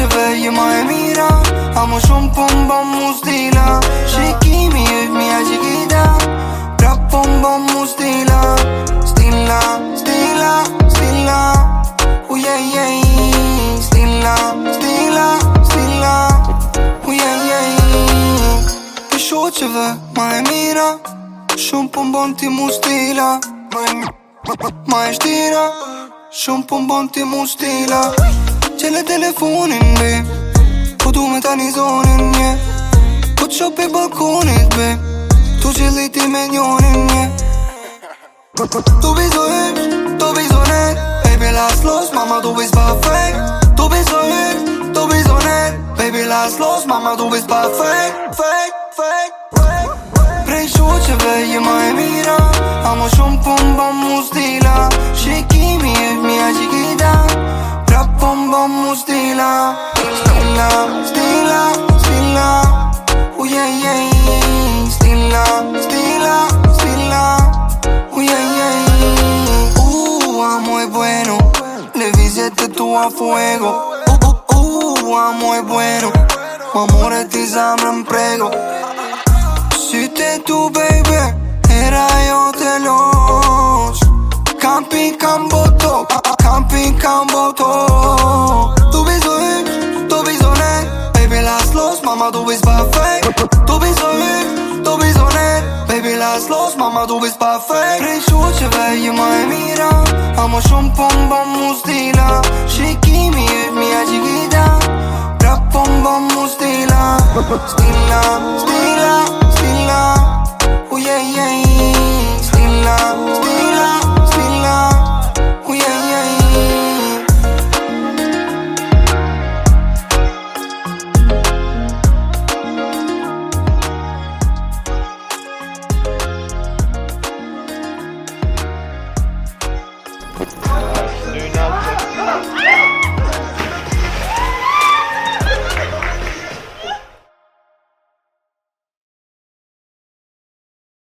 që veje ma e mira A më shumë po më mu stila Shikimi e mija që gita Pra po më bom mu stila Stila, stila, stila U je Stila, stila, stila U je je Për shoqeve ma e mira Shumë po më bom ti mu stila Ma e shtira Shumë po më ti mu stila Shumë bom ti mu që le telefonin be Po du me ta një zonin një Po të shopi balkonit be Tu që liti me njonin një Tu bizo hips, tu bizo Baby last los, mama du bis pa fej Tu bizo hips, tu bizo net Baby last loss, mama du bis pa fej Fej, fej, fej Prej shu që vej jema e mira Amo shumë pun ba Stilla, muy Uh, amo bueno. Le hiciste tú a fuego. Uh, uh, uh amo es bueno. Amor a ti prego. Si te tu baby, era yo te lo lost, Mama, tu bist perfekt. tu bist so hübsch, du bist so nett. Baby, lass los, Mama, du bist perfekt. Prin vei, e mai mira Am o un bom mustila Și chimie mi-a jigida Prea pom bom mustila Stila, stila